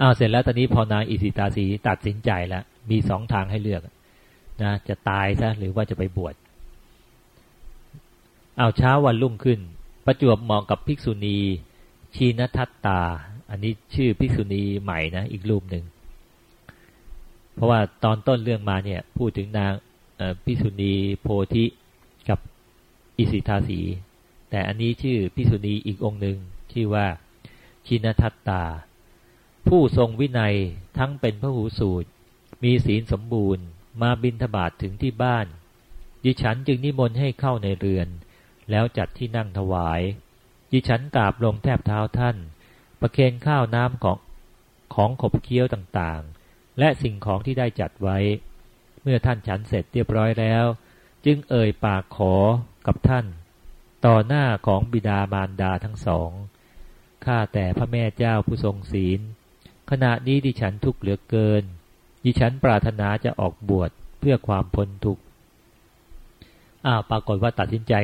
อ้าวเสร็จแล้วตอนนี้พอนางอิสิตาสีตัดสินใจแล้วมีสองทางให้เลือกนะจะตายซะหรือว่าจะไปบวชเอาเช้าวันรุ่งขึ้น ประจวบเหมาะกับภิกษุณี ชีนทัตตา อันนี้ชื่อภิกษุณีใหม่นะอีกรูปหนึ่งเพราะว่าตอนต้นเรื่องมาเนี่ยพูดถึงนางภิกษุณีโพธิกับอิสิทาสี แต่อันนี้ชื่อภิกษุณีอีกองค์หนึ่งชื่อว่าชินทัตตา ผู้ทรงวินัยทั้งเป็นพระหูสูตร มีศีลสมบูรณ์ มาบินทบาทถึงที่บ้าน ดิฉันจึงนิมนต์ให้เข้าในเรือน แล้วจัดที่นั่งถวาย ดิฉันกราบลงแทบเท้าท่าน ประเคนข้าวน้ำของของขบเคี้ยวต่างๆ และสิ่งของที่ได้จัดไว้ เมื่อท่านฉันเสร็จเรียบร้อยแล้ว จึงเอ่ยปากขอกับท่าน ต่อหน้าของบิดามารดาทั้งสองข้าแต่พระแม่เจ้าผู้ทรงศีล ขณะนี้ดิฉันทุกข์เหลือเกิน ดิฉันปรารถนาจะออกบวชเพื่อความพ้นทุกข์อ้าวปรากฏว่าตัดสินใจ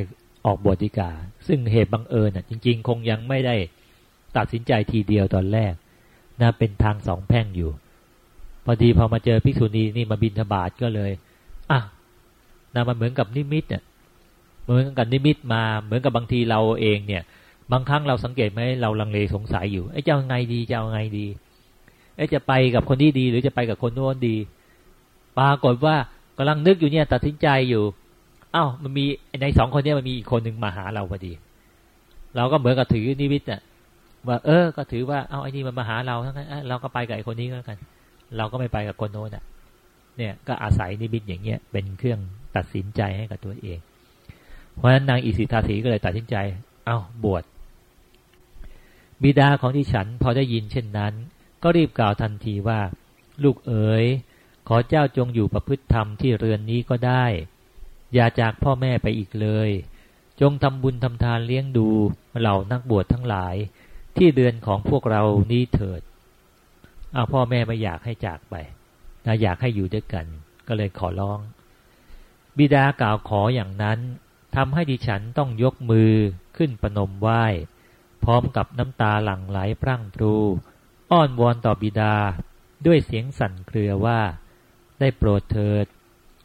ออกบวชดีกา ซึ่งเหตุบังเอิญอะ จริง ๆ คงยังไม่ได้ตัดสินใจทีเดียวตอนแรกนะเป็นทางสองแพ่งอยู่ พอดีพอมาเจอภิกษุณีนี่มาบินธบาตก็เลยอะนะมันเหมือนกับนิมิตเนี่ยเหมือนกับนิมิตมาเหมือนกับบางทีเราเองเนี่ย บางครั้งเราสังเกตไหมเราลังเลสงสัยอยู่ไอ้เจ้าไงดีจะเอาไงดี ไอ้จะไปกับคนที่ดี หรือจะไปกับคนโน้นดี ปรากฏว่ากำลังนึกอยู่เนี่ย ตัดสินใจอยู่เอ้ามันมีในสองคนนี้มันมีอีกคนหนึ่งมาหาเราพอดี เราก็เหมือนกับถือนิวิตอะว่า เออ ก็ถือว่าเอาไอ้นี่มันมาหาเราทั้งนั้นเราก็ไปกับไอ้คนนี้ก็แล้วกัน เราก็ไม่ไปกับคนโน้นอะเนี่ยก็อาศัยนิมิตอย่างเงี้ยเป็นเครื่องตัดสินใจให้กับตัวเอง เพราะฉะนั้นนางอิสิทาสีก็เลยตัดสินใจ เอาบวชบิดาของดิฉันพอได้ยินเช่นนั้น ก็รีบกล่าวทันทีว่า ลูกเอ๋ย ขอเจ้าจงอยู่ประพฤติธรรมที่เรือนนี้ก็ได้ อย่าจากพ่อแม่ไปอีกเลย จงทำบุญทำทานเลี้ยงดูเหล่านักบวชทั้งหลาย ที่เรือนของพวกเรานี้เถิดอาพ่อแม่ไม่อยากให้จากไปนะอยากให้อยู่ด้วยกัน ก็เลยขอร้อง บิดากล่าวขออย่างนั้นทำให้ดิฉันต้องยกมือขึ้นประนมไหว้ พร้อมกับน้ำตาหลั่งไหลพรั่งพรู อ้อนวอนต่อบิดาด้วยเสียงสั่นเครือว่า ได้โปรดเถิด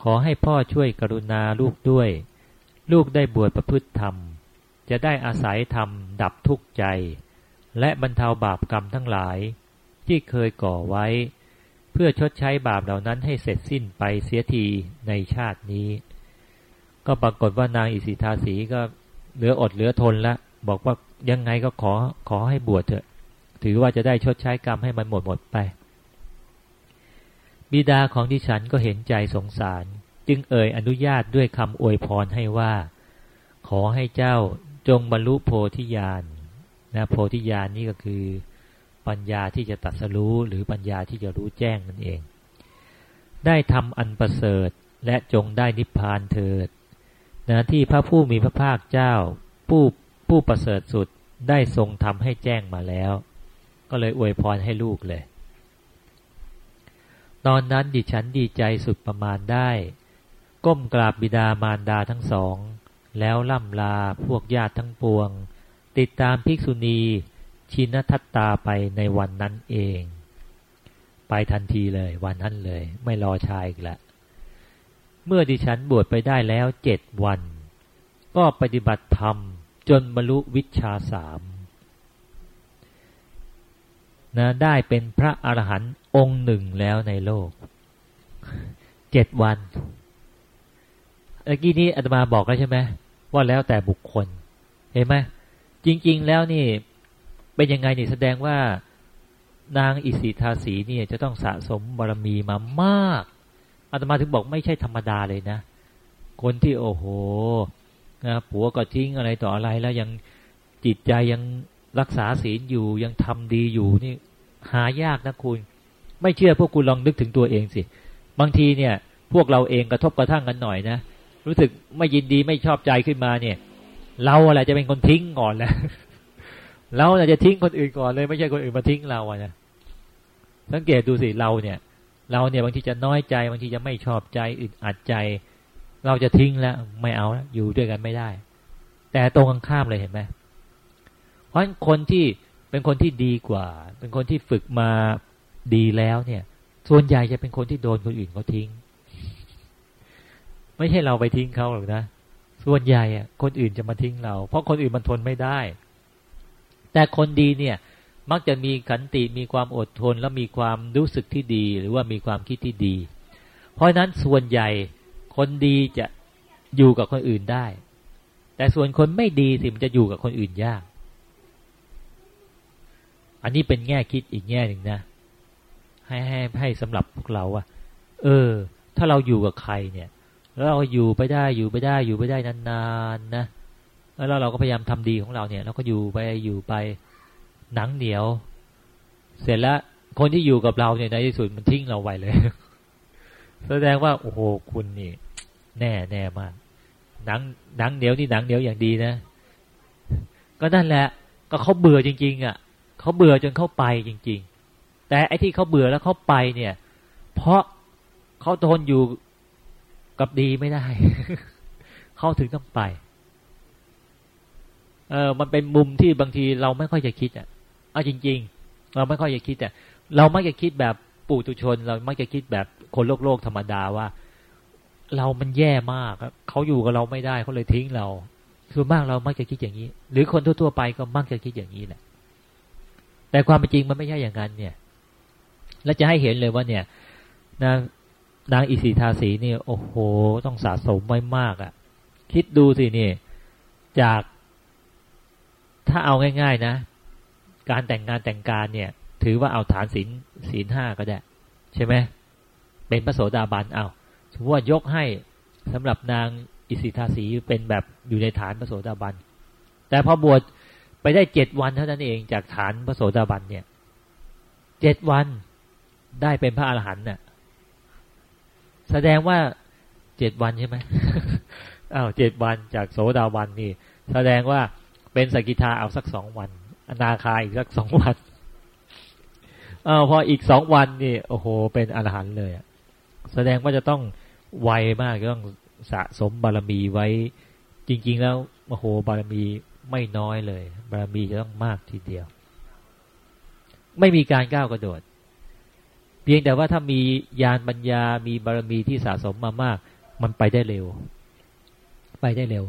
ขอให้พ่อช่วยกรุณาลูกด้วย ลูกได้บวชประพฤติธรรม จะได้อาศัยธรรมดับทุกข์ใจ และบรรเทาบาปกรรมทั้งหลาย ที่เคยก่อไว้ เพื่อชดใช้บาปเหล่านั้นให้เสร็จสิ้นไปเสียทีในชาตินี้ ก็ปรากฏว่านางอิสิทาสีก็เหลืออดเหลือทนละบอกว่ายังไงก็ขอขอให้บวชเถอะ ถือว่าจะได้ชดใช้กรรมให้มันหมดหมดไป บิดาของดิฉันก็เห็นใจสงสาร จึงเอ่ยอนุญาตด้วยคำอวยพรให้ว่า ขอให้เจ้าจงบรรลุโพธิญาณนะโพธิญาณนี่ก็คือ ปัญญาที่จะตัดสรู้หรือปัญญาที่จะรู้แจ้งนั่นเอง ได้ทำอันประเสริฐและจงได้นิพพานเถิดนะที่พระผู้มีพระภาคเจ้า ผู้ผู้ประเสริฐสุดได้ทรงทำให้แจ้งมาแล้ว ก็เลยอวยพรให้ลูกเลย ตอนนั้นดิฉันดีใจสุดประมาณได้ ก้มกราบบิดามารดาทั้งสอง แล้วล่ำลาพวกญาติทั้งปวง ติดตามภิกษุณีชินทัตตาไปในวันนั้นเอง ไปทันทีเลยวันนั้นเลย ไม่รอชายอีกละเมื่อดิฉันบวชไปได้แล้วเจ็ดวัน ก็ปฏิบัติธรรมจนบรรลุวิชาสาม นะได้เป็นพระอรหันต์องค์หนึ่งแล้วในโลกเจ็ดวันเมื่อกี้นี้อาตมาบอกแล้วใช่ไหมว่าแล้วแต่บุคคล เห็นไหมจริง ๆ แล้วนี่เป็นยังไงนี่แสดงว่านางอิสิทาสีนี่จะต้องสะสมบารมีมามากอาตมาถึงบอกไม่ใช่ธรรมดาเลยนะ คนที่โอ้โหนะผัวก็ทิ้งอะไรต่ออะไรแล้วยังจิตใจยังรักษาศีลอยู่ยังทำดีอยู่นี่ หายากนะคุณ ไม่เชื่อพวกคุณลองนึกถึงตัวเองสิ บางทีเนี่ย พวกเราเองกระทบกระทั่งกันหน่อยนะ รู้สึกไม่ยินดีไม่ชอบใจขึ้นมาเนี่ย เราอะไรจะเป็นคนทิ้งก่อนแหละเราจะทิ้งคนอื่นก่อนเลย ไม่ใช่คนอื่นมาทิ้งเราอะนะสังเกตดูสิเราเนี่ย เราเนี่ยบางทีจะน้อยใจบางทีจะไม่ชอบใจอึดอัดใจ เราจะทิ้งแล้วไม่เอาแล้วอยู่ด้วยกันไม่ได้ แต่ตรงกันข้ามเลยเห็นไหมเพราะคนที่ เป็นคนที่ดีกว่า เป็นคนที่ฝึกมาดีแล้วเนี่ย ส่วนใหญ่จะเป็นคนที่โดนคนอื่นเขาทิ้ง ไม่ใช่เราไปทิ้งเขาหรอกนะ ส่วนใหญ่อะคนอื่นจะมาทิ้งเรา เพราะคนอื่นมันทนไม่ได้ แต่คนดีเนี่ย มักจะมีขันติมีความอดทน และมีความรู้สึกที่ดี หรือว่ามีความคิดที่ดี เพราะนั้นส่วนใหญ่คนดีจะอยู่กับคนอื่นได้ แต่ส่วนคนไม่ดีสิมันจะอยู่กับคนอื่นยาก อันนี้เป็นแง่คิดอีกแง่หนึ่งนะ ให้ให้ให้สำหรับพวกเราว่า เออ ถ้าเราอยู่กับใครเนี่ย แล้วเราอยู่ไปได้อยู่ไปได้อยู่ไปได้นานๆนะแล้วเราก็พยายามทำดีของเราเนี่ยเราก็อยู่ไปอยู่ไปหนังเหนียว เสร็จแล้วคนที่อยู่กับเราเนี่ยในที่สุดมันทิ้งเราไปเลย แสดงว่าโอ้โหคุณนี่ แน่แน่มากหนังหนังเหนียวนี่หนังเหนียวอย่างดีนะ ก็นั่นแหละ ก็เขาเบื่อจริง ๆ อะ เขาเบื่อจนเขาไปจริง ๆ แต่ไอ้ที่เขาเบื่อแล้วเขาไปเนี่ย เพราะเขาทนอยู่กับดีไม่ได้ เขาถึงต้องไป เออมันเป็นมุมที่บางทีเราไม่ค่อยจะคิดอะเอาจริง ๆ เราไม่ค่อยจะคิดอะเราไม่จะคิดแบบปู่ตุชน เราไม่จะคิดแบบคนโลกโลกธรรมดาว่า เรามันแย่มากเขาอยู่กับเราไม่ได้เขาเลยทิ้งเราส่วนมากเรามักจะคิดอย่างนี้ หรือคนทั่วๆไปก็มักจะคิดอย่างนี้แหละ แต่ความเป็นจริงมันไม่ใช่อย่างนั้นเนี่ย และจะให้เห็นเลยว่าเนี่ย นางนางอิสิทาสีนี่โอ้โห ต้องสะสมไว้มากอะ่ะ คิดดูสินี่จากถ้าเอาง่าย ๆนะ การแต่งงานแต่งการเนี่ย ถือว่าเอาฐานศีลศีลห้าก็ได้ ใช่ไหมเป็นพระโสดาบันเอามติว่ายกให้สำหรับนางอิสิทาสีเป็นแบบอยู่ในฐานพระโสดาบัน แต่พอบวช ไปได้เจ็ดวันเท่านั้นเองจากฐานพระโสดาบันเนี่ยเจ็ดวันได้เป็นพระอรหันต์น่ะ แสดงว่าเจ็ดวันใช่ไหมอ้าวเจ็ดวันจากโสดาบันนี่ แสดงว่าเป็นสกิทาเอาสักสองวัน อนาคาอีกสักสองวันอ้าวพออีกสองวันนี่โอ้โห เป็นอรหันต์เลยแสดงว่าจะต้องไวมากต้องสะสมบารมีไว้ จริง ๆ แล้วโอ้โหบารมี ไม่น้อยเลยบารมีจะต้องมากทีเดียว ไม่มีการก้าวกระโดด เพียงแต่ว่าถ้ามียานปัญญามีบารมีที่สะสมมามาก มันไปได้เร็ว ไปได้เร็ว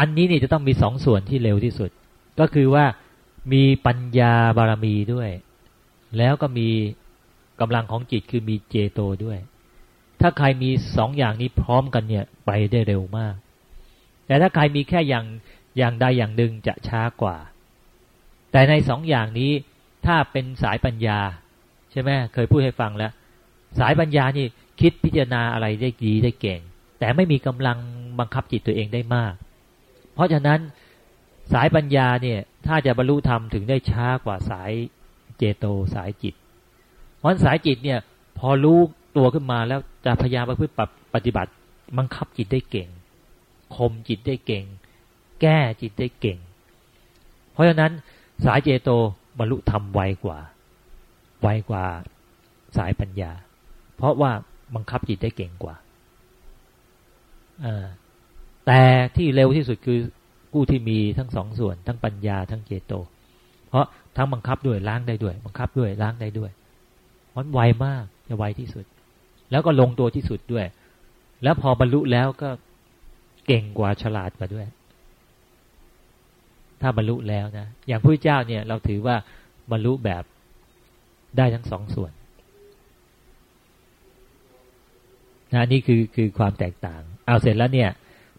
อันนี้นี่จะต้องมีสองส่วนที่เร็วที่สุด ก็คือว่ามีปัญญาบารมีด้วย แล้วก็มีกำลังของจิตคือมีเจโตด้วย ถ้าใครมีสองอย่างนี้พร้อมกันเนี่ย ไปได้เร็วมาก แต่ถ้าใครมีแค่อย่าง อย่างใดอย่างหนึ่งจะช้ากว่า แต่ในสองอย่างนี้ถ้าเป็นสายปัญญา ใช่ไหมเคยพูดให้ฟังแล้ว สายปัญญานี่คิดพิจารณาอะไรได้ดีได้เก่ง แต่ไม่มีกำลังบังคับจิตตัวเองได้มาก เพราะฉะนั้นสายปัญญาเนี่ยถ้าจะบรรลุธรรมถึงได้ช้ากว่าสายเจโตสายจิต เพราะสายจิตเนี่ยพอรู้ตัวขึ้นมาแล้วจะพยายามปพฤติปฏิบัติบังคับจิตได้เก่งคมจิตได้เก่ง แก้จิตได้เก่ง เพราะฉะนั้นสายเจโตบรรลุธรรมไวกว่า ไวกว่าสายปัญญา เพราะว่าบังคับจิตได้เก่งกว่าแต่ที่เร็วที่สุดคือผู้ที่มีทั้งสองส่วน ทั้งปัญญาทั้งเจโต เพราะทั้งบังคับด้วยล้างได้ด้วย บังคับด้วยล้างได้ด้วยมันไวมากจะไวที่สุด แล้วก็ลงตัวที่สุดด้วย แล้วพอบรรลุแล้วก็เก่งกว่าฉลาดกว่าด้วย ถ้าบรรลุแล้วนะอย่างพระเจ้าเนี่ยเราถือว่าบรรลุแบบได้ทั้งสองส่วนนะนี่คือคือความแตกต่าง เอาเสร็จแล้วเนี่ย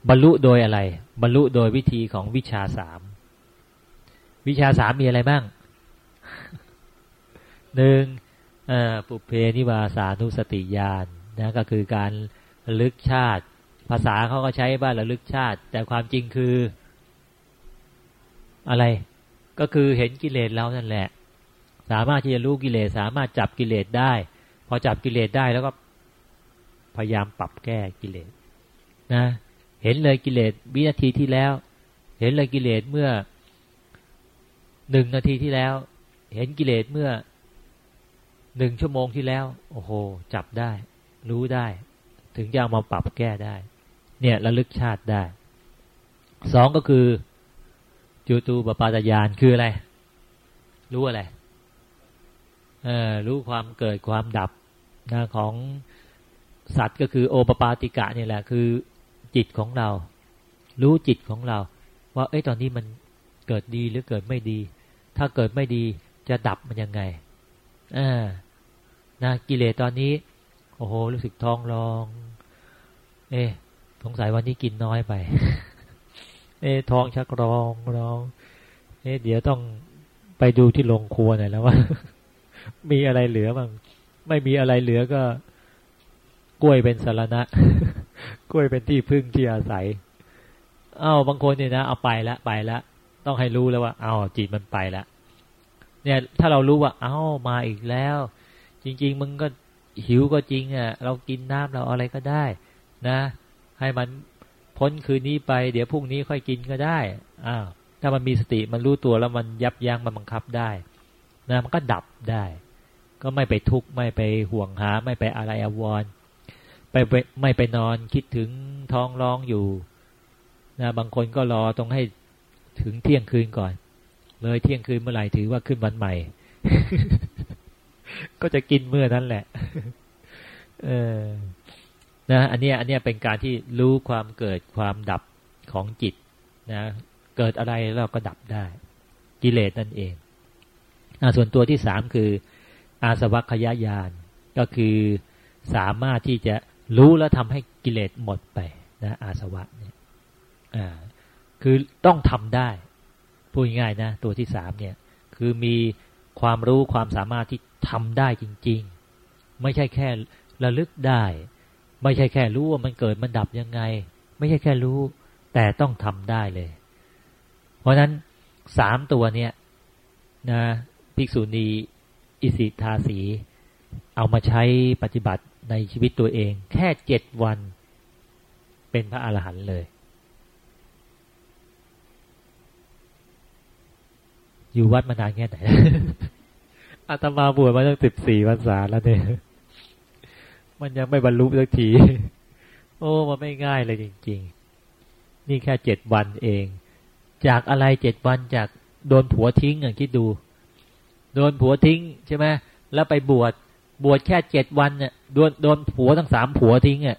บรรลุโดยอะไร บรรลุโดยวิธีของวิชาสามวิชาสามมีอะไรบ้างหนึ่งปุเพนิวาสานุสติญาณนะก็คือการลึกชาติ ภาษาเขาก็ใช้ว่าระลึกชาติ แต่ความจริงคือ อะไร ก็คือเห็นกิเลสเรานั่นแหละ สามารถที่จะรู้กิเลสสามารถจับกิเลสได้ พอจับกิเลสได้แล้วก็พยายามปรับแก้กิเลสนะ เห็นเลยกิเลสวินาทีที่แล้ว เห็นเลยกิเลสเมื่อหนึ่งนาทีที่แล้ว เห็นกิเลสเมื่อหนึ่งชั่วโมงที่แล้ว โอ้โห จับได้ รู้ได้ ถึงจะเอามาปรับแก้ได้ เนี่ยระลึกชาติได้สองก็คือ จูตูปปาตยานคืออะไร รู้อะไรรู้ความเกิดความดับนะของสัตว์ก็คือโอปปาติกะนี่แหละ คือจิตของเรา รู้จิตของเรา ว่าเอ้ยตอนนี้มันเกิดดีหรือเกิดไม่ดี ถ้าเกิดไม่ดีจะดับมันยังไงอ่านะกิเลสตอนนี้ โอ้โห รู้สึกท้องร้อง เอ๊สงสัยวันนี้กินน้อยไป เอ๊ท้องชักร้องร้องเอ๊เดี๋ยวต้องไปดูที่โรงครัวหน่อยแล้วว่า มีอะไรเหลือบ้างไม่มีอะไรเหลือก็ กล้วยเป็นสารณะ กล้วยเป็นที่พึ่งที่อาศัยอ้าวบางคนเนี่ยนะเอาไปละไปละต้องให้รู้แล้วว่าเอาจิตมันไปละเนี่ยถ้าเรารู้ว่า เอามาอีกแล้ว จริง ๆ มึงก็หิวก็จริงอะ เรากินน้ำเราอะไรก็ได้ นะ ให้มัน พ้นคืนนี้ไป เดี๋ยวพรุ่งนี้ค่อยกินก็ได้อ้าวถ้ามันมีสติมันรู้ตัวแล้วมันยับยั้งมันบังคับได้นะมันก็ดับได้ ก็ไม่ไปทุกข์ไม่ไปห่วงหา ไม่ไปอะไรอววรไปไม่ไปนอนคิดถึงท้องร้องอยู่นะบางคนก็รอตรงให้ถึงเที่ยงคืนก่อน เลยเที่ยงคืนเมื่อไหร่ถือว่าขึ้นวันใหม่ ก็จะกินเมื่อนั้นแหละ เออ นะอันนี้อันนี้เป็นการที่รู้ความเกิดความดับของจิตนะเกิดอะไรเราก็ดับได้ กิเลสนั่นเองอส่วนตัวที่สามคือ อาสวัคยายานก็คือสามารถที่จะรู้แล้วทำให้กิเลสหมดไปนะอาสวะเนี่ยอ่าคือต้องทำได้พูดง่ายนะตัวที่สามเนี่ยคือมีความรู้ความสามารถที่ทำได้จริง ๆ ไม่ใช่แค่ระลึกได้ ไม่ใช่แค่รู้ว่ามันเกิดมันดับยังไง ไม่ใช่แค่รู้ แต่ต้องทำได้เลย เพราะนั้นสามตัวเนี่ยนะภิกษุณีอิสิทาสี เอามาใช้ปฏิบัติในชีวิตตัวเอง แค่เจ็ดวัน เป็นพระอาหารหันต์เลย อยู่วัดมานานแค่ไหนอาตมาบวชมาตั้งสิบสี่พรรษาแล้วเนี่ย มันยังไม่บรรลุสักที โอ้ มันไม่ง่ายเลยจริง ๆ นี่แค่เจ็ดวันเอง จากอะไรเจ็ดวันจากโดนผัวทิ้งอย่างคิดดู โดนผัวทิ้งใช่ไหมแล้วไปบวชบวชแค่เจ็ดวันเนี่ยโดนโดนผัวทั้งสามผัวทิ้งอะ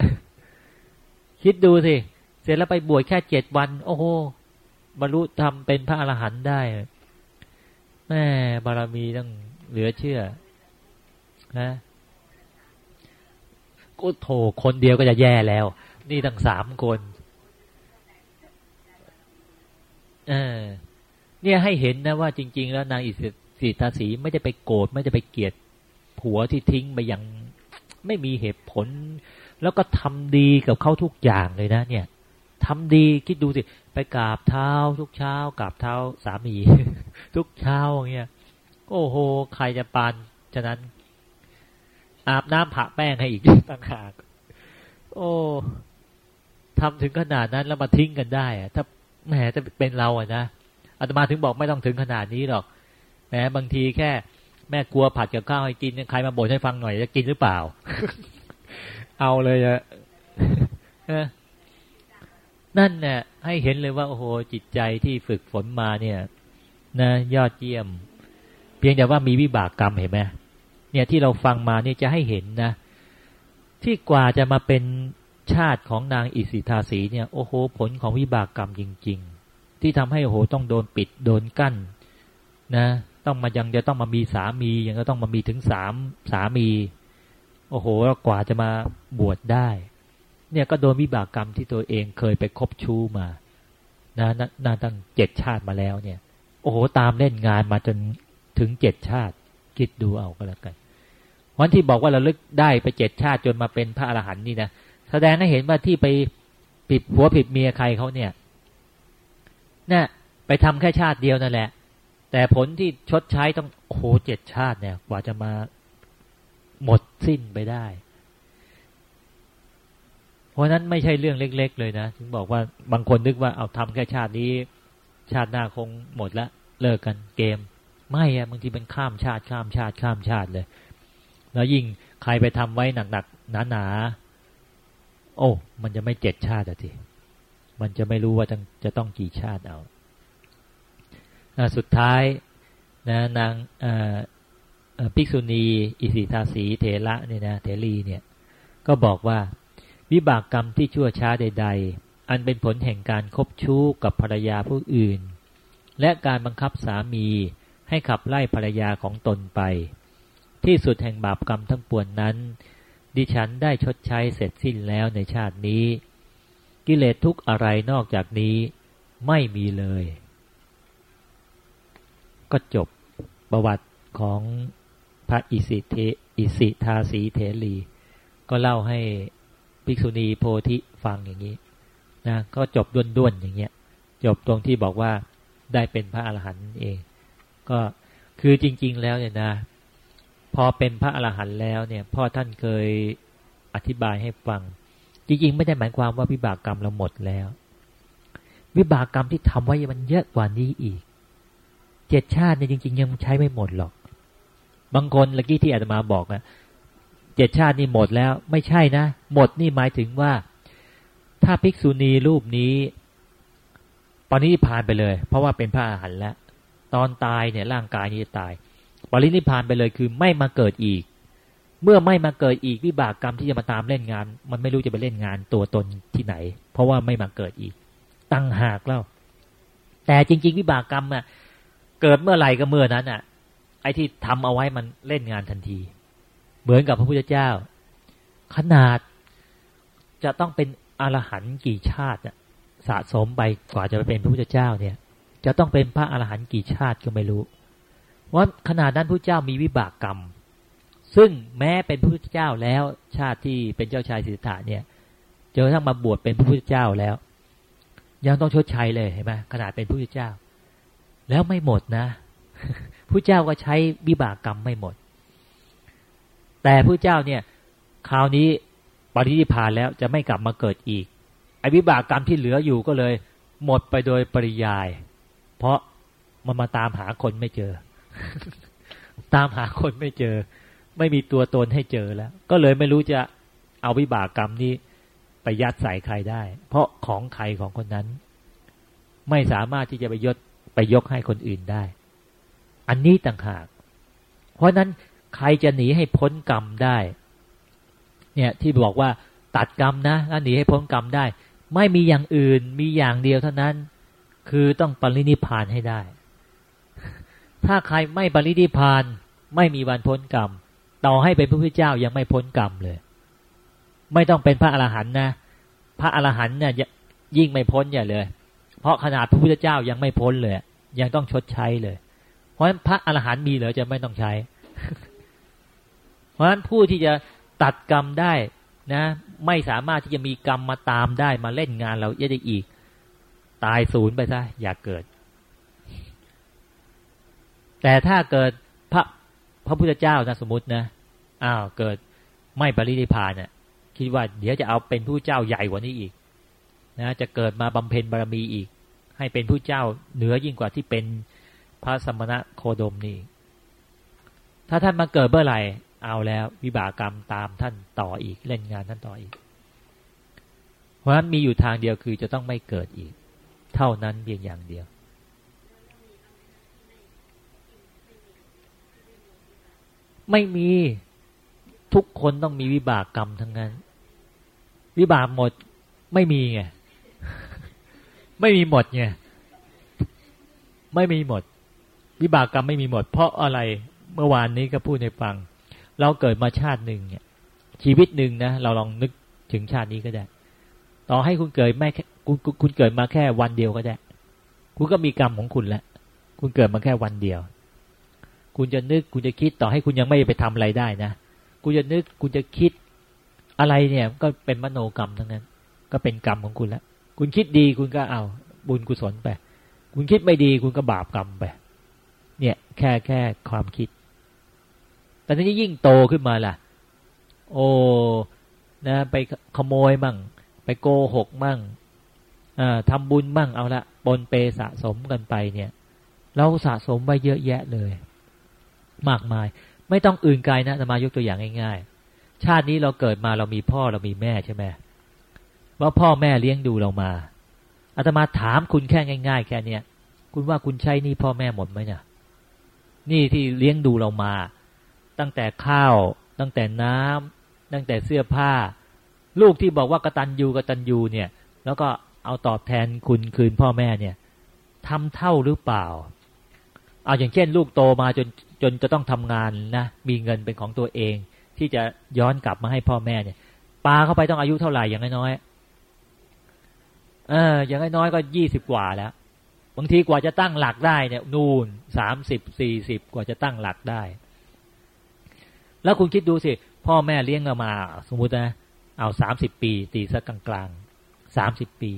คิดดูสิ เสร็จแล้วไปบวชแค่เจ็ดวัน โอ้โหบรรลุทำเป็นพระอรหันต์ได้แม่บารมีต้องเหลือเชื่อนะ ก็โถคนเดียวก็จะแย่แล้ว นี่ตั้งสามคนเออเนี่ยให้เห็นนะว่าจริง ๆ แล้วนางอิสิทาสีไม่ได้ไปโกรธไม่ได้ไปเกลียดผัวที่ทิ้งไปอย่างไม่มีเหตุผล แล้วก็ทำดีกับเขาทุกอย่างเลยนะเนี่ยทำดีคิดดูสิไปกราบเท้าทุกเช้ากราบเท้าสามี ทุกเช้าอย่างเงี้ยโอ้โห ใครจะปานฉะนั้น อาบน้ำผะแป้งให้อีกต่างหาก โอ้ทำถึงขนาดนั้นแล้วมาทิ้งกันได้อะถ้าแหมจะเป็นเราอะนะอาตมาถึงบอกไม่ต้องถึงขนาดนี้หรอกแหมบางทีแค่ แม่กลัวผัดกับข้าวให้กินใครมาบ่นให้ฟังหน่อยจะกินหรือเปล่า เอาเลยอะนั่นเนี่ยให้เห็นเลยว่า โอ้โหจิตใจที่ฝึกฝนมาเนี่ย นะ ยอดเยี่ยม เพียงแต่ว่ามีวิบากกรรมเห็นไหม เนี่ยที่เราฟังมาเนี่ยจะให้เห็นนะ ที่กว่าจะมาเป็นชาติของนางอิสิทาสีเนี่ยโอ้โหผลของวิบากกรรมจริง ๆ ที่ทำให้โอ้โหต้องโดนปิดโดนกั้นนะ ต้องมายังจะต้องมามีสามียังก็ต้องมามีถึงสามสามี โอ้โหกว่าจะมาบวชได้ เนี่ยก็โดนวิบากกรรมที่ตัวเองเคยไปคบชู้มานะนาตั้งเจ็ดชาติมาแล้วเนี่ย โอ้โหตามเล่นงานมาจนถึงเจ็ดชาติ คิดดูเอาก็แล้วกันวันที่บอกว่าเราลึกได้ไปเจ็ดชาติจนมาเป็นพระอรหันต์นี่นะแสดงให้เห็นว่าที่ไปผิดผัวผิดเมียใครเขาเนี่ยนี่ยไปทำแค่ชาติเดียวนั่นแหละ แต่ผลที่ชดใช้ต้องโอ้โหเจ็ดชาติเนี่ย กว่าจะมาหมดสิ้นไปได้ เพราะนั้นไม่ใช่เรื่องเล็ก ๆ เลยนะถึงบอกว่าบางคนนึกว่าเอาทำแค่ชาตินี้ ชาติหน้าคงหมดละเลิกกันเกม ไม่อะบางทีเป็นข้ามชาติข้ามชาติข้ามชาติเลย แล้วยิ่งใครไปทำไว้หนักๆหนาๆโอ้ มันจะไม่เจ็ดชาติอะทีมันจะไม่รู้ว่าจะจะต้องกี่ชาติเอาสุดท้ายนะนางภิกษุณี อิสิทาสีเถระเนี่ยนะเถรีเนี่ย ก็บอกว่า วิบากกรรมที่ชั่วช้าใด ๆ อันเป็นผลแห่งการคบชู้กับภรรยาผู้อื่น และการบังคับสามี ให้ขับไล่ภรรยาของตนไป ที่สุดแห่งบาปกรรมทั้งปวงนนั้น ดิฉันได้ชดใช้เสร็จสิ้นแล้วในชาตินี้ กิเลสทุกอะไรนอกจากนี้ไม่มีเลย ก็จบประวัติของพระอิสิเทอิสิทาสีเถรี ก็เล่าให้ภิกษุณีโพธิฟังอย่างนี้นะก็จบด้วนๆอย่างเงี้ยจบตรงที่บอกว่าได้เป็นพระอรหันต์เอง ก็คือจริง ๆ แล้วเนี่ยนะ พอเป็นพระอรหันต์แล้วเนี่ย พ่อท่านเคยอธิบายให้ฟัง จริง ๆ ไม่ได้หมายความว่าวิบากกรรมเราหมดแล้ว วิบากกรรมที่ทำไว้มันเยอะกว่านี้อีกเจ็ดชาติเนี่ยจริง ๆ ยังใช้ไม่หมดหรอก บางคนเมื่อกี้ที่อาตมาบอกนะเจ็ดชาตินี่หมดแล้ว ไม่ใช่นะ หมดนี่หมายถึงว่า ถ้าภิกษุณีรูปนี้ปรินิพานไปเลย เพราะว่าเป็นพระอรหันต์แล้ว ตอนตายเนี่ยร่างกายนี้จะตาย ปรินิพานไปเลยคือไม่มาเกิดอีก เมื่อไม่มาเกิดอีกวิบากกรรมที่จะมาตามเล่นงาน มันไม่รู้จะไปเล่นงานตัวตนที่ไหน เพราะว่าไม่มาเกิดอีก ตั้งหากแล้วแต่จริง ๆ วิบากกรรมอะเกิดเมื่อไหร่ก็เมื่อนั้นอะ ไอ้ที่ทำเอาไว้มันเล่นงานทันที เหมือนกับพระพุทธเจ้า ขนาดจะต้องเป็นอรหันต์กี่ชาติสะสมไปกว่าจะไปเป็นพระพุทธเจ้าเนี่ย จะต้องเป็นพระอรหันต์กี่ชาติก็ไม่รู้ว่าขนาดนั้นพระเจ้ามีวิบากกรรม ซึ่งแม้เป็นพระพุทธเจ้าแล้วชาติที่เป็นเจ้าชายสิทธัตถะเนี่ยเจอทั้งมาบวชเป็นพระพุทธเจ้าแล้ว ยังต้องชดใช้เลยเห็นไหมขนาดเป็นพระพุทธเจ้า แล้วไม่หมดนะผู้เจ้าก็ใช้วิบากกรรมไม่หมด แต่ผู้เจ้าเนี่ยคราวนี้ปรินิพานแล้วจะไม่กลับมาเกิดอีกไอ้วิบากกรรมที่เหลืออยู่ก็เลย หมดไปโดยปริยาย เพราะมันมาตามหาคนไม่เจอ ตามหาคนไม่เจอ ไม่มีตัวตนให้เจอแล้ว ก็เลยไม่รู้จะเอาวิบากกรรมนี้ไปยัดใส่ใครได้ เพราะของใครของคนนั้น ไม่สามารถที่จะไปยศไปยกให้คนอื่นได้ อันนี้ต่างหาก เพราะนั้นใครจะหนีให้พ้นกรรมได้ เนี่ยที่บอกว่าตัดกรรมนะแล้วหนีให้พ้นกรรมได้ ไม่มีอย่างอื่นมีอย่างเดียวเท่านั้น คือต้องปรินิพานให้ได้ ถ้าใครไม่ปรินิพานไม่มีวันพ้นกรรม ต่อให้เป็นพระพุทธเจ้ายังไม่พ้นกรรมเลย ไม่ต้องเป็นพระอรหันต์นะ พระอรหันต์เนี่ยยิ่งไม่พ้นอย่าเลย เพราะขนาดพระพุทธเจ้ายังไม่พ้นเลย ยังต้องชดใช้เลย เพราะฉะนั้นพระอรหันต์มีเหรอจะไม่ต้องใช้ เพราะฉะนั้นผู้ที่จะตัดกรรมได้นะ ไม่สามารถที่จะมีกรรมมาตามได้มาเล่นงานเราได้อีก ตายศูนย์ไปซะอย่าเกิด แต่ถ้าเกิดพระพระพุทธเจ้านะสมมตินะอ้าวเกิดไม่ปรินิพานเนี่ยคิดว่าเดี๋ยวจะเอาเป็นผู้เจ้าใหญ่กว่านี้อีก นะจะเกิดมาบำเพ็ญบารมีอีก ให้เป็นผู้เจ้าเหนือยิ่งกว่าที่เป็นพระสมณะโคดมนี่ ถ้าท่านมาเกิดเมื่อไหร่เอาแล้ว วิบากกรรมตามท่านต่ออีกเล่นงานท่านต่ออีก เพราะฉะนั้นมีอยู่ทางเดียวคือจะต้องไม่เกิดอีก เท่านั้นเพียงอย่างเดียว ไม่มีทุกคนต้องมีวิบากกรรมทั้งนั้น วิบากหมดไม่มีไงไม่มีหมดไงไม่มีหมด วิบากกรรมไม่มีหมด เพราะอะไรเมื่อวานนี้ก็พูดในฟัง เราเกิดมาชาติหนึ่งเนี่ยชีวิตหนึ่งนะเราลองนึกถึงชาตินี้ก็ได้ ต่อให้คุณเกิดไม่ คุณคุณเกิดมาแค่วันเดียวก็ได้ คุณก็มีกรรมของคุณแล้วคุณเกิดมาแค่วันเดียว คุณจะนึกคุณจะคิดต่อให้คุณยังไม่ไปทำอะไรได้นะคุณจะนึกคุณจะคิดอะไรเนี่ย ก็เป็นมโนกรรมทั้งนั้น ก็เป็นกรรมของคุณแล้วคุณคิดดีคุณก็เอาบุญกุศลไป คุณคิดไม่ดีคุณก็บาปกรรมไป เนี่ย แค่แค่ความคิด แต่นี้ยิ่งโตขึ้นมาล่ะ โอ้นะ ไปขโมยมั่ง ไปโกหกมั่ง ทำบุญมั่งเอาละปนเปสะสมกันไปเนี่ย เราสะสมไปเยอะแยะเลย มากมาย ไม่ต้องอื่นไกลนะจะมายกตัวอย่างง่ายๆ ชาตินี้เราเกิดมาเรามีพ่อเรามีแม่ใช่ไหมว่าพ่อแม่เลี้ยงดูเรามาอาตมาถามคุณแค่ง่าย ๆ แค่เนี้ยคุณว่าคุณใช้นี่พ่อแม่หมดไหมเนี่ยนี่ที่เลี้ยงดูเรามา ตั้งแต่ข้าว ตั้งแต่น้ำตั้งแต่เสื้อผ้า ลูกที่บอกว่ากระตัญญูกระตัญญูเนี่ย แล้วก็ เอาตอบแทนคุณคืนพ่อแม่เนี่ยทำเท่าหรือเปล่า เอาอย่างเช่น ลูกโตมาจนจนจะต้องทำงานนะ มีเงินเป็นของตัวเอง ที่จะย้อนกลับมาให้พ่อแม่เนี่ยปาเข้าไปต้องอายุเท่าไหร่อย่างน้อยเอออย่างน้อยก็ยี่สิบกว่าแล้วบางทีกว่าจะตั้งหลักได้เนี่ย นูนสามสิบสี่สิบกว่าจะตั้งหลักได้ แล้วคุณคิดดูสิ พ่อแม่เลี้ยงเรามา สมมุตินะ เอาสามสิบปี ตีสักกลางๆสามสิบปี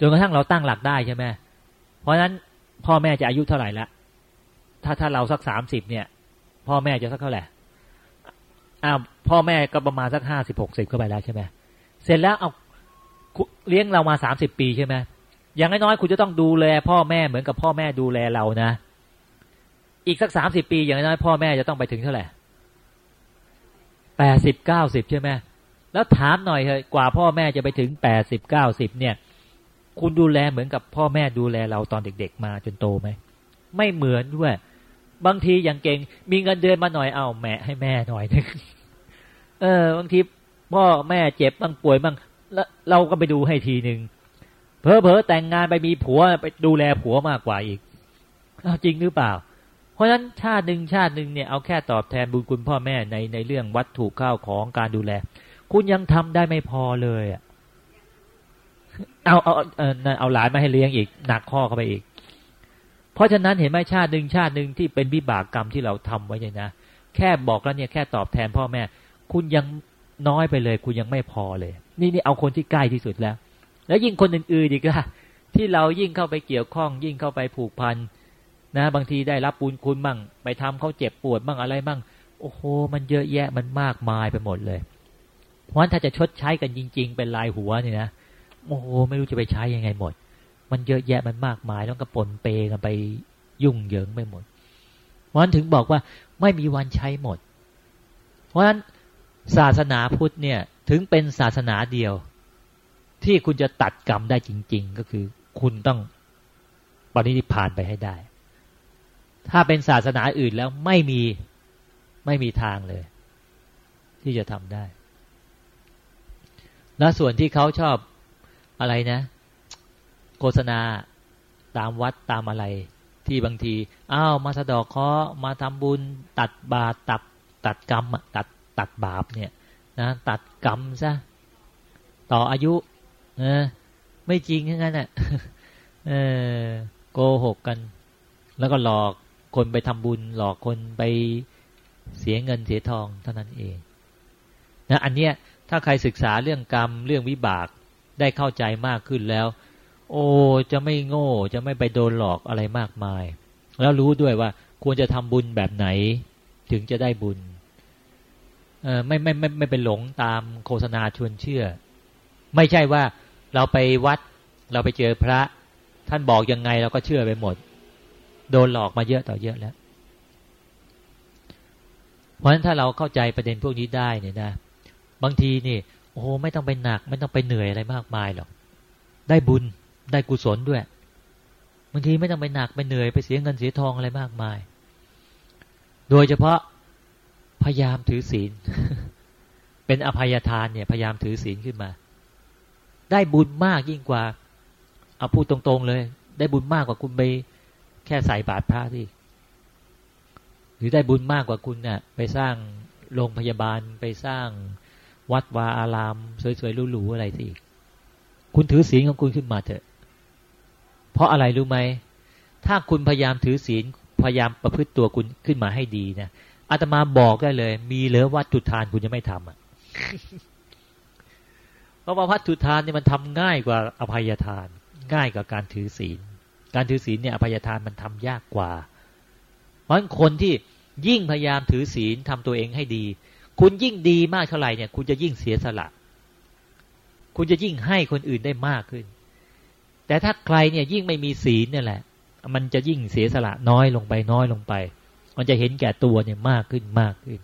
จนกระทั่งเราตั้งหลักได้ใช่ไหมเพราะฉะนั้นพ่อแม่จะอายุเท่าไหร่ละถ้าถ้าเราสักสามสิบเนี่ย พ่อแม่จะสักเท่าไหร่อ้าวพ่อแม่ก็ประมาณสักห้าสิบหกสิบเข้าไปแล้วใช่ไหมเสร็จแล้วเอาเลี้ยงเรามาสามสิบปีใช่ไหมอย่างน้อยๆคุณจะต้องดูแล พ่อแม่เหมือนกับพ่อแม่ดูแลเรานะ อีกสักสามสิบปี อย่างน้อยพ่อแม่จะต้องไปถึงเท่าไหร่แปดสิบเก้าสิบใช่ไหมแล้วถามหน่อยเถอะกว่าพ่อแม่จะไปถึงแปดสิบเก้าสิบเนี่ย คุณดูแลเหมือนกับพ่อแม่ดูแลเราตอนเด็ก ๆ มาจนโตไหมไม่เหมือนด้วย บางทีอย่างเก่ง มีเงินเดือนมาหน่อยเอาแม่ให้แม่หน่อยนึงเออบางทีพ่อแม่เจ็บบ้างป่วยบ้างแล้วเราก็ไปดูให้ทีหนึ่งเพอเพอแต่งงานไปมีผัวไปดูแลผัวมากกว่าอีกเอาจริงหรือเปล่า เพราะฉะนั้นชาติหนึ่งชาติหนึ่งเนี่ยเอาแค่ตอบแทนบุญคุณพ่อแม่ในในเรื่องวัตถุข้าวของการดูแล คุณยังทำได้ไม่พอเลยอะ เอาเอาเอาเอาหลานมาให้เลี้ยงอีกหนักข้อเข้าไปอีก เพราะฉะนั้นเห็นไหมชาติหนึ่งชาติหนึ่งที่เป็นวิบากกรรมที่เราทำไว้เนี่ยนะแค่บอกแล้วเนี่ยแค่ตอบแทนพ่อแม่ คุณยังน้อยไปเลย คุณยังไม่พอเลย นี่นี่เอาคนที่ใกล้ที่สุดแล้ว แล้วยิ่งคนอื่นๆอีกล่ะที่เรายิ่งเข้าไปเกี่ยวข้อง ยิ่งเข้าไปผูกพันนะ บางทีได้รับบุญคุณบ้างไปทำเขาเจ็บปวดบ้างอะไรบ้างโอ้โห มันเยอะแยะมันมากมายไปหมดเลยเพราะฉะนั้นถ้าจะชดใช้กันจริง ๆ เป็นลายหัวเนี่ยนะ โอ้โหไม่รู้จะไปใช้ยังไงหมด มันเยอะแยะมันมากมายแล้วก็ปนเปกันไปยุ่งเหยิงไปหมด เพราะนั้นถึงบอกว่าไม่มีวันใช้หมด เพราะฉะนั้นศาสนาพุทธเนี่ยถึงเป็นศาสนาเดียว ที่คุณจะตัดกรรมได้จริง ๆ ก็คือคุณต้องปฏิทิพานไปให้ได้ ถ้าเป็นศาสนาอื่นแล้วไม่มีไม่มีทางเลย ที่จะทำได้ แล้วส่วนที่เขาชอบ อะไรนะ โฆษณาตามวัดตามอะไร ที่บางทีอ้าวมาสะดอกเคาะมาทำบุญ ตัดบาตตัดตัดกรรมตัดตัดบาปเนี่ยนะตัดกรรมซะต่ออายุเออไม่จริงทั้งนั้นอะเออโกหกกัน แล้วก็หลอกคนไปทำบุญ หลอกคนไปเสียเงินเสียทองเท่านั้นเองนะอันเนี้ยถ้าใครศึกษาเรื่องกรรมเรื่องวิบาก ได้เข้าใจมากขึ้นแล้ว โอ้จะไม่โง่ จะไม่ไปโดนหลอกอะไรมากมาย แล้วรู้ด้วยว่าควรจะทำบุญแบบไหน ถึงจะได้บุญเออไม่ไม่ไม่ไม่เป็นหลงตามโฆษณาชวนเชื่อ ไม่ใช่ว่าเราไปวัด เราไปเจอพระ ท่านบอกยังไงเราก็เชื่อไปหมด โดนหลอกมาเยอะต่อเยอะแล้ว เพราะฉะนั้นถ้าเราเข้าใจประเด็นพวกนี้ได้เนี่ยนะ บางทีนี่ โอ้ไม่ต้องไปหนัก ไม่ต้องไปเหนื่อยอะไรมากมายหรอก ได้บุญได้กุศลด้วยบางทีไม่ต้องไปหนักไปเหนื่อยไปเสียเงินเสียทองอะไรมากมาย โดยเฉพาะพยายามถือศีล เป็นอภัยทานเนี่ยพยายามถือศีลขึ้นมา ได้บุญมากยิ่งกว่าเอาพูดตรงๆเลย ได้บุญมากกว่าคุณไปแค่ใส่บาตรพระที่หรือได้บุญมากกว่าคุณเนี่ยไปสร้างโรงพยาบาลไปสร้าง วัดวาอาราม สวยๆหรูๆอะไรสิคุณถือศีลของคุณขึ้นมาเถอะ เพราะอะไรรู้ไหมถ้าคุณพยายามถือศีลพยายามประพฤติตัวคุณขึ้นมาให้ดีนะอาตมาบอกได้เลย มีเหลือวัตถุทานคุณจะไม่ทำอะเพราะว่าวัตถุทานเนี่ยมันทำง่ายกว่าอภัยทาน ง่ายกว่าการถือศีล การถือศีลเนี่ยอภัยทานมันทำยากกว่า เพราะฉะนั้นคนที่ยิ่งพยายามถือศีลทำตัวเองให้ดี คุณยิ่งดีมากเท่าไหร่เนี่ย คุณจะยิ่งเสียสละ คุณจะยิ่งให้คนอื่นได้มากขึ้น แต่ถ้าใครเนี่ยยิ่งไม่มีศีลเนี่ยแหละ มันจะยิ่งเสียสละน้อยลงไปน้อยลงไป มันจะเห็นแก่ตัวเนี่ยมากขึ้นมากขึ้น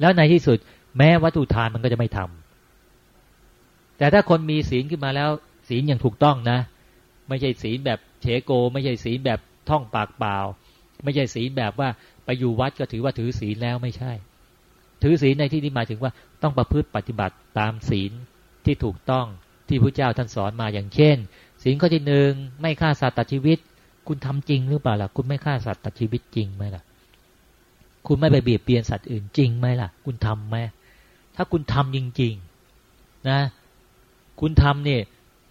แล้วในที่สุด แม้วัตถุทานมันก็จะไม่ทำแต่ถ้าคนมีศีลขึ้นมาแล้ว ศีลอย่างถูกต้องนะ ไม่ใช่ศีลแบบเฉโก ไม่ใช่ศีลแบบท่องปากเปล่า ไม่ใช่ศีลแบบว่าไปอยู่วัดก็ถือว่าถือศีลแล้วไม่ใช่ ถือศีลในที่นี้หมายถึงว่าต้องประพฤติปฏิบัติตามศีลที่ถูกต้องที่พระเจ้าท่านสอนมาอย่างเช่น ศีลข้อที่หนึ่งไม่ฆ่าสัตว์ตัดชีวิต คุณทำจริงหรือเปล่าล่ะ คุณไม่ฆ่าสัตว์ตัดชีวิตจริงไหมล่ะ คุณไม่ไปเบียดเบียนสัตว์อื่นจริงไหมล่ะ คุณทำไหมถ้าคุณทำจริงๆนะ คุณทำเนี่ย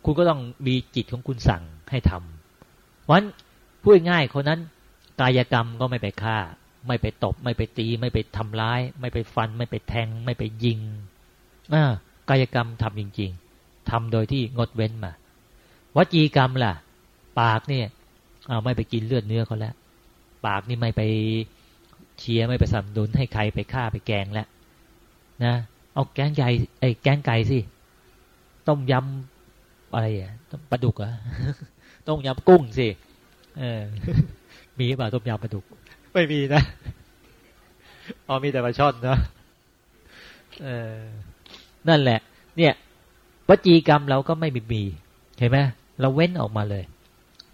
คุณก็ต้องมีจิตของคุณสั่งให้ทำเพราะฉะนั้นพูดง่ายคนนั้นกายกรรมก็ไม่ไปฆ่า ไม่ไปตบ ไม่ไปตี ไม่ไปทำร้าย ไม่ไปฟัน ไม่ไปแทง ไม่ไปยิงอ่ากายกรรมทำจริง ๆทำโดยที่งดเว้นมาวจีกรรมล่ะ ปากเนี่ยเอาไม่ไปกินเลือดเนื้อเขาแล้วปากนี่ไม่ไปเชียร์ไม่ไปสัมดุลให้ใครไปฆ่าไปแกงแล้วนะเอาแกงใหญ่ไอ้แกงไก่สิต้มยำอะไรอะปลาดุกอะต้มยำกุ้งสิเออมีป่ะต้มยำปลาดุก ไม่มีนะอ๋อมีแต่ปลาช่อนนะเออนั่นแหละ เนี่ยวจีกรรมเราก็ไม่มีเห็นไหมเราเว้นออกมาเลย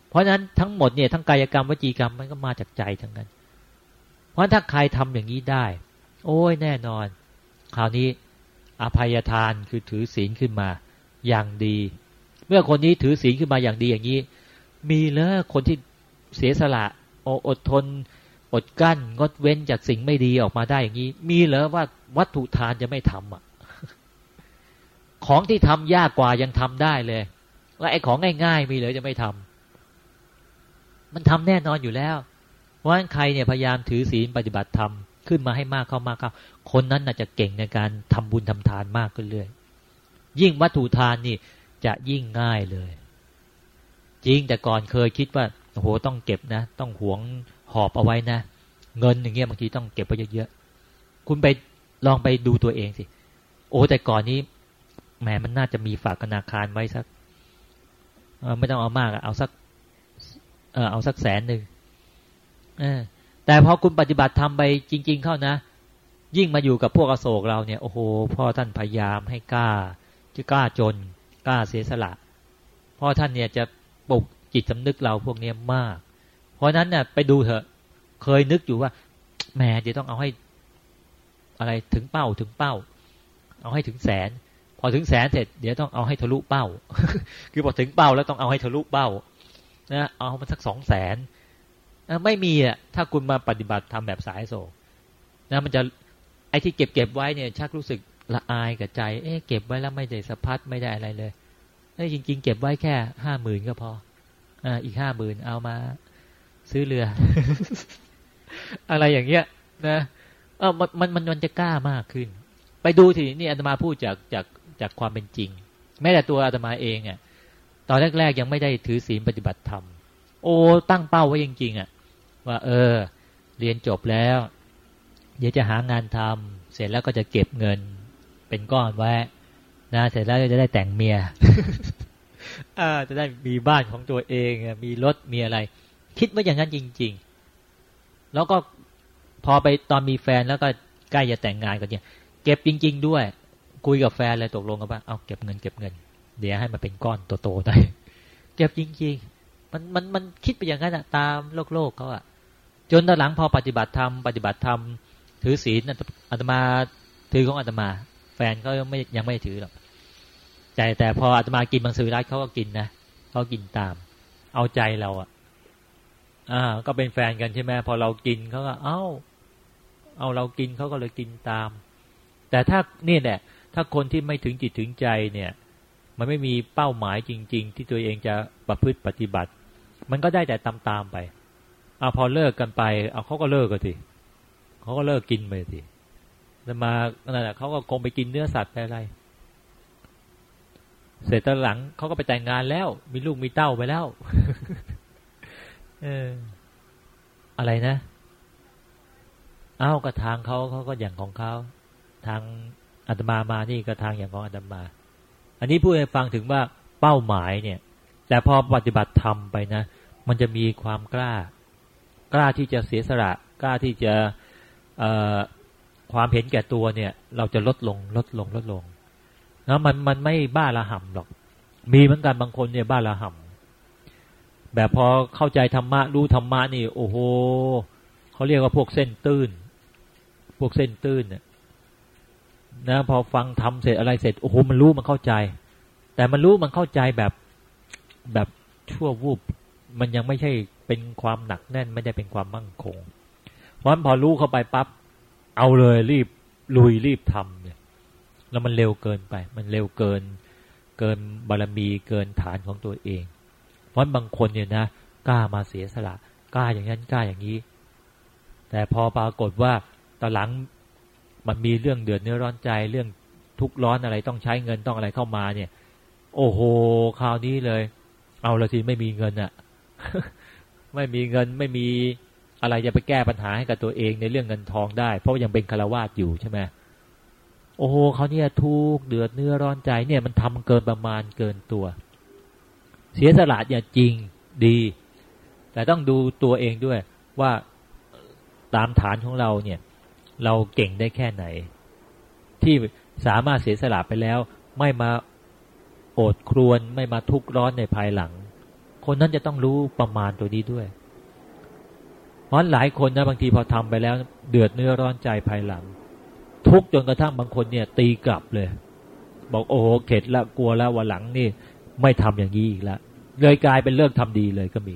เพราะฉะนั้นทั้งหมดเนี่ยทั้งกายกรรมวจีกรรมมันก็มาจากใจทั้งนั้น เพราะถ้าใครทำอย่างนี้ได้ โอ้ยแน่นอน คราวนี้อภัยทานคือถือศีลขึ้นมาอย่างดี เมื่อคนนี้ถือศีลขึ้นมาอย่างดีอย่างนี้ มีแล้วคนที่เสียสละอดทน อดกั้นงดเว้นจากสิ่งไม่ดีออกมาได้อย่างนี้ มีเหรอว่าวัตถุทานจะไม่ทำอะ ของที่ทำยากกว่ายังทำได้เลยแล้วไอ้ของง่าย ๆ มีเหรอจะไม่ทำมันทำแน่นอนอยู่แล้วเพราะฉะนั้นใครเนี่ยพยายามถือศีลปฏิบัติธรรมขึ้นมาให้มากเข้ามากเข้าคนนั้นน่าจะเก่งในการทำบุญทำทานมากขึ้นเรื่อยยิ่งวัตถุทานนี่จะยิ่งง่ายเลย จริงแต่ก่อนเคยคิดว่าโอ้โหต้องเก็บนะ ต้องหวง หอบเอาไว้นะ เงินอย่างเงี้ยบางทีต้องเก็บไว้เยอะๆคุณไปลองไปดูตัวเองสิโอ้แต่ก่อนนี้แหมมันน่าจะมีฝากธนาคารไว้สักไม่ต้องเอามากเอาสักเออเอาสักแสนหนึ่งแต่พอคุณปฏิบัติทำไปจริง ๆ เข้านะ ยิ่งมาอยู่กับพวกอโศกเราเนี่ยโอ้โหพ่อท่านพยายามให้กล้าจะกล้าจน กล้าเสียสละพ่อท่านเนี่ยจะปลุกจิตสำนึกเราพวกนี้มาก เพราะนั้นเนี่ยไปดูเถอะ เคยนึกอยู่ว่าแหมจะต้องเอาให้ อะไรถึงเป้าถึงเป้า เอาให้ถึงแสน พอถึงแสนเสร็จเดี๋ยวต้องเอาให้ทะลุเป้า คือพอถึงเป้าแล้วต้องเอาให้ทะลุเป้านะเอามันสักสองแสนไม่มีอะถ้าคุณมาปฏิบัติทำแบบสายโศกนะมันจะไอ้ที่เก็บเก็บไว้เนี่ย ชักรู้สึกละอายกับใจ เอ๊ะเก็บไว้แล้วไม่ได้สะพัดไม่ได้อะไรเลยเอ้จริง ๆ เก็บไว้แค่ห้าหมื่นก็พออ่าอีกห้าหมื่นเอามา ซื้อเรือ อะไรอย่างเงี้ย นะเออมันมันมันจะกล้ามากขึ้น ไปดูทีนี่อาตมาพูดจากจากจากความเป็นจริง แม้แต่ตัวอาตมาเองอะตอนแรกๆยังไม่ได้ถือศีลปฏิบัติธรรม โอ้ตั้งเป้าไว้จริงๆอะ ว่า เออ เรียนจบแล้ว เดี๋ยวจะหางานทำเสร็จแล้วก็จะเก็บเงิน เป็นก้อนไว้นะเสร็จแล้วจะได้แต่งเมียอ่าจะได้มีบ้านของตัวเองมีรถมีอะไร คิดว่าอย่างนั้นจริง ๆ แล้วก็พอไปตอนมีแฟนแล้วก็ใกล้จะแต่งงานกันเนี่ยเก็บจริง ๆ ด้วย คุยกับแฟนเลยตกลงกันว่าเอาเก็บเงินเก็บเงิน เดี๋ยวให้มันเป็นก้อนโตๆได้เก็บจริง ๆ มันมันมันคิดไปอย่างนั้นอะตามโลกโลกเขาอะจนตอนหลังพอปฏิบัติธรรมปฏิบัติธรรมถือศีลอาตมาถือของอาตมา แฟนเขาไม่ยังไม่ถือหรอกใจแต่พออาตมากินบางสือรัฐเขาก็กินนะเขากินตาม เอาใจเราอะ อ่า ก็เป็นแฟนกันใช่ไหมพอเรากินเขาก็เอ้า เอาเรากินเขาก็เลยกินตาม แต่ถ้านี่แหละถ้าคนที่ไม่ถึงจิตถึงใจเนี่ย มันไม่มีเป้าหมายจริง ๆ ที่ตัวเองจะประพฤติปฏิบัติ มันก็ได้แต่ตามๆไปเอาพอเลิกกันไป เอาเขาก็เลิกกันทีเขาก็เลิกกินไปทีแต่มานั่นแหละเขาก็คงไปกินเนื้อสัตว์ไปอะไร เสร็จตอนหลังเขาก็ไปแต่งงานแล้ว มีลูกมีเต้าไปแล้ว เออ อะไรนะเอ้าก็ทางเขาเขาก็อย่างของเขาทางอาตมามานี่ก็ทางอย่างของอาตมา อันนี้พูดให้ฟังถึงว่าเป้าหมายเนี่ย แต่พอปฏิบัติธรรมไปนะ มันจะมีความกล้า กล้าที่จะเสียสละกล้าที่จะความเห็นแก่ตัวเนี่ย เราจะลดลงลดลงลดลงนะมันมันไม่บ้าระห่ำหรอก มีเหมือนกันบางคนเนี่ยบ้าระห่ำ แบบพอเข้าใจธรรมะรู้ธรรมะนี่ โอ้โหเขาเรียกว่าพวกเส้นตื้น พวกเส้นตื้นเนี่ยนะพอฟังทำเสร็จอะไรเสร็จโอ้โหมันรู้มันเข้าใจ แต่มันรู้มันเข้าใจแบบแบบชั่ววูบมันยังไม่ใช่เป็นความหนักแน่นไม่ได้เป็นความมั่งคง เพราะฉะนั้นพอรู้เข้าไปปั๊บเอาเลยรีบลุยรีบทำเนี่ยแล้วมันเร็วเกินไป มันเร็วเกิน เกินบารมีเกินฐานของตัวเอง เพราะบางคนเนี่ยนะกล้ามาเสียสละกล้าอย่างนั้นกล้าอย่างนี้ แต่พอปรากฏว่าตอนหลังมันมีเรื่องเดือดเนื้อร้อนใจเรื่องทุกร้อนอะไรต้องใช้เงินต้องอะไรเข้ามาเนี่ย โอ้โหคราวนี้เลย เอาละสิไม่มีเงินอะ่ะ ไม่มีเงินไม่มีอะไรจะไปแก้ปัญหาให้กับตัวเองในเรื่องเงินทองได้ เพราะยังเป็นคารวาสอยู่ใช่ไหมโอ้โหเขาเนี่ยทุกเดือดเนื้อร้อนใจเนี่ยมันทำเกินประมาณเกินตัว เสียสละเนี่ยจริงดี แต่ต้องดูตัวเองด้วยว่าตามฐานของเราเนี่ย เราเก่งได้แค่ไหน ที่สามารถเสียสละไปแล้ว ไม่มาโอดครวนไม่มาทุกข์ร้อนในภายหลัง คนนั้นจะต้องรู้ประมาณตัวนี้ด้วย เพราะหลายคนนะบางทีพอทำไปแล้ว เดือดเนื้อร้อนใจภายหลัง ทุกจนกระทั่งบางคนเนี่ย ตีกลับเลย บอกโอ้โหเข็ดละกลัวล้ววันหลังนี่ ไม่ทำอย่างนี้อีกแล้วเลยกลายเป็นเลิกทำดีเลยก็มี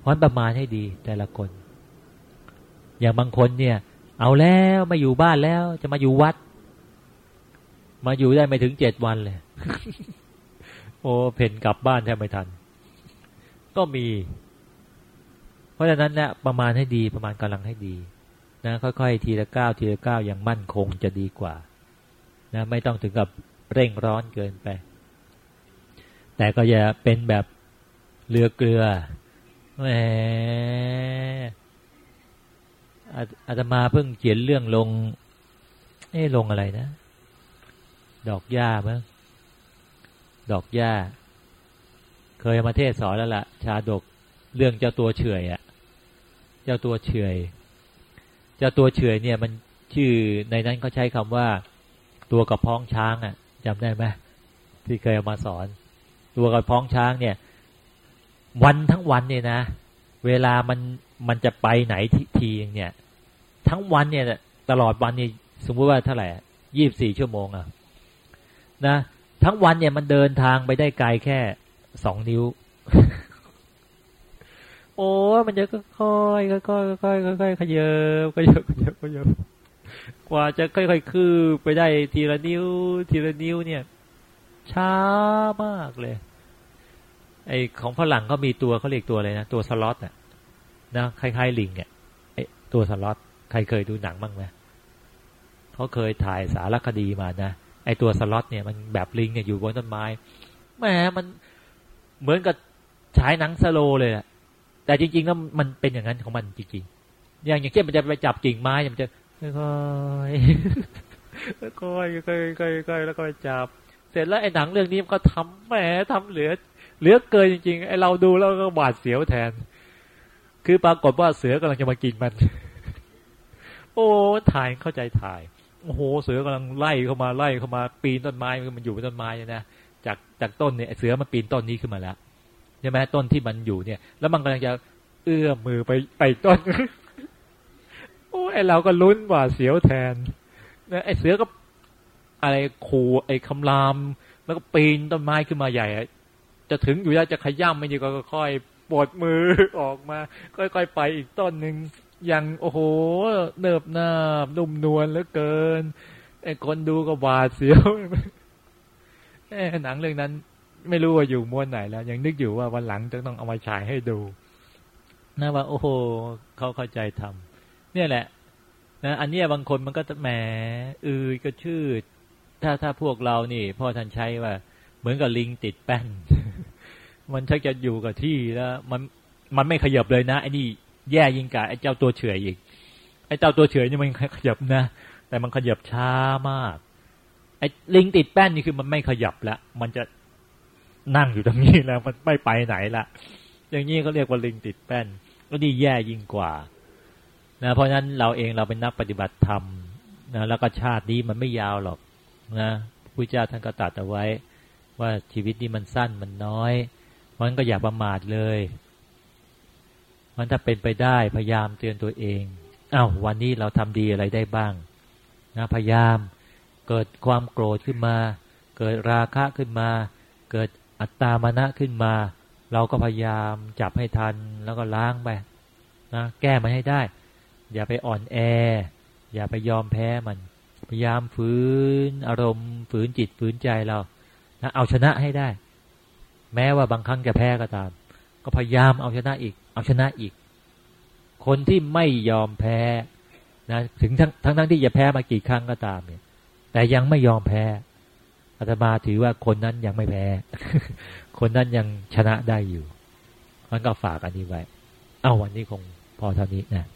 เพราะประมาณให้ดีแต่ละคน อย่างบางคนเนี่ย เอาแล้วมาอยู่บ้านแล้ว จะมาอยู่วัด มาอยู่ได้ไม่ถึงเจ็ดวันเลย โอ้เพ่นกลับบ้านแทบไม่ทัน ก็มี เพราะฉะนั้นเนี่ยประมาณให้ดีประมาณกำลังให้ดีนะค่อยๆ ทีละก้าวทีละก้าวอย่างมั่นคงจะดีกว่า นะ ไม่ต้องถึงกับเร่งร้อนเกินไป แต่ก็อย่าเป็นแบบเรือเกลือแหมอาตมาเพิ่งเขียนเรื่องลง เอ้ลงอะไรนะ ดอกหญ้ามั้งดอกหญ้า เคยมาเทศสอนแล้วละ่ะ ชาดกเรื่องเจ้าตัวเฉยอะเจ้าตัวเฉยเจ้าตัวเฉยเนี่ย มันชื่อในนั้นเขาใช้คำว่า ตัวกระพ้องช้างอะ่ะจำได้ไหมที่เคยมาสอน ตัวกระพ้องช้างเนี่ย วันทั้งวันเนี่ยนะ เวลามันมันจะไปไหนทีเนี่ย ทั้งวันเนี่ย ตลอดวันนี่สมมติว่าเท่าไหร่ยี่บสี่ชั่วโมงอะนะทั้งวันเนี่ยมันเดินทางไปได้ไกลแค่สองนิ้ว โอ้มันจะค่อยค่อยค่อยค่อยค่อยขยับขยับขยับขยับกว่าจะค่อยๆคืบไปได้ทีละนิ้ว ทีละนิ้วเนี่ย ช้ามากเลย ไอของฝรั่งเขามีตัวเขาเรียกตัวอะไรนะ ตัวสล็อตอะนะคล้ายๆลิงอะไอตัวสล็อตใครเคยดูหนังบ้างไหมเขาเคยถ่ายสารคดีมานะไอตัวสล็อตเนี่ยมันแบบลิงเนี่ยอยู่บนต้นไม้แหมมันเหมือนกับฉายหนังสโลเลยแหละแต่จริงๆแล้วมันเป็นอย่างนั้นของมันจริงๆ อย่างอย่างเช่นมันจะไปจับกิ่งไม้มันจะค่อยๆค่อยค่อยค่อยแล้วก็จับ ร็จแล้วไอ้หนังเรื่องนี้มันก็ทำแหมทำเหลือ เหลือเกินจริงๆไอ้เราดูแล้วก็บาดเสียวแทน คือปรากฏว่าเสือกำลังจะมากินมัน โอ้ถ่ายเข้าใจถ่ายโอ้โหเสือกำลังไล่เข้ามาไล่เข้ามาปีนต้นไม้มันอยู่บนต้นไม้นะจากจากต้นเนี่ยเสือมันปีนต้นนี้ขึ้นมาแล้วใช่ไหมต้นที่มันอยู่เนี่ย แล้วมันกำลังจะเอื้อมมือไปไปต้น โอ้ไอเราก็ลุ้นว่าเสียวแทนนะไอเสือก็ อะไรขู่ไอ้คำราม แล้วก็ปีนต้นไม้ขึ้นมาใหญ่จะถึงอยู่แล้วจะขย่ำไม่ดีก็ค่อยปวดมือออกมา ค่อยๆไปอีกต้นหนึ่งยังโอ้โห เนิบนาบนุ่มนวลเหลือเกินไอ้คนดูก็บาดเสียวไอ้หนังเรื่องนั้น ไม่รู้ว่าอยู่ม้วนไหนแล้ว ยังนึกอยู่ว่าวันหลังจะต้องเอามาฉายให้ดูนะว่า โอ้โหเขาเข้าใจทำเนี่ยแหละนะอันนี้บางคนมันก็แหมอือก็ชื่อ ถ้าถ้าพวกเรานี่พ่อท่านใช้ว่า เหมือนกับลิงติดแป้น มันชักจะอยู่กับที่แล้วมันมันไม่ขยับเลยนะไอ้นี่แย่ยิ่งกว่าไอ้เจ้าตัวเฉยอีก ไอ้เจ้าตัวเฉยนี่มันขยับนะ แต่มันขยับช้ามาก ไอ้ลิงติดแป้นนี่คือมันไม่ขยับแล้วมันจะนั่งอยู่ตรงนี้แล้ว มันไม่ไปไหนละอย่างนี้เขาเรียกว่าลิงติดแป้น ก็ดีแย่ยิ่งกว่านะเพราะฉะนั้นเราเองเราเป็นนักปฏิบัติธรรมนะแล้วก็ชาตินี้มันไม่ยาวหรอก นะพระเจ้าท่านก็ตัดเอาไว้ ว่าชีวิตนี้มันสั้นมันน้อยมันก็อย่าประมาทเลยมันถ้าเป็นไปได้พยายามเตือนตัวเองอา้าววันนี้เราทำดีอะไรได้บ้างนะพยายามเกิดความโกรธขึ้นมา เกิดราคะขึ้นมา เกิดอัตตามานะขึ้นมา เราก็พยายามจับให้ทันแล้วก็ล้างไปนะแก้มันให้ได้ อย่าไปอ่อนแอ อย่าไปยอมแพ้มัน พยายามฝืนอารมณ์ ฝืนจิตฝืนใจเรานะเอาชนะให้ได้ แม้ว่าบางครั้งจะแพ้ก็ตาม ก็พยายามเอาชนะอีก เอาชนะอีก คนที่ไม่ยอมแพ้นะถึงทั้งทั้งทั้งที่จะแพ้มากี่ครั้งก็ตามเนี่ย แต่ยังไม่ยอมแพ้อาตมาถือว่าคนนั้นยังไม่แพ้ คนนั้นยังชนะได้อยู่มันก็ฝากอันนี้ไว้ เอาวันนี้คงพอเท่านี้นะ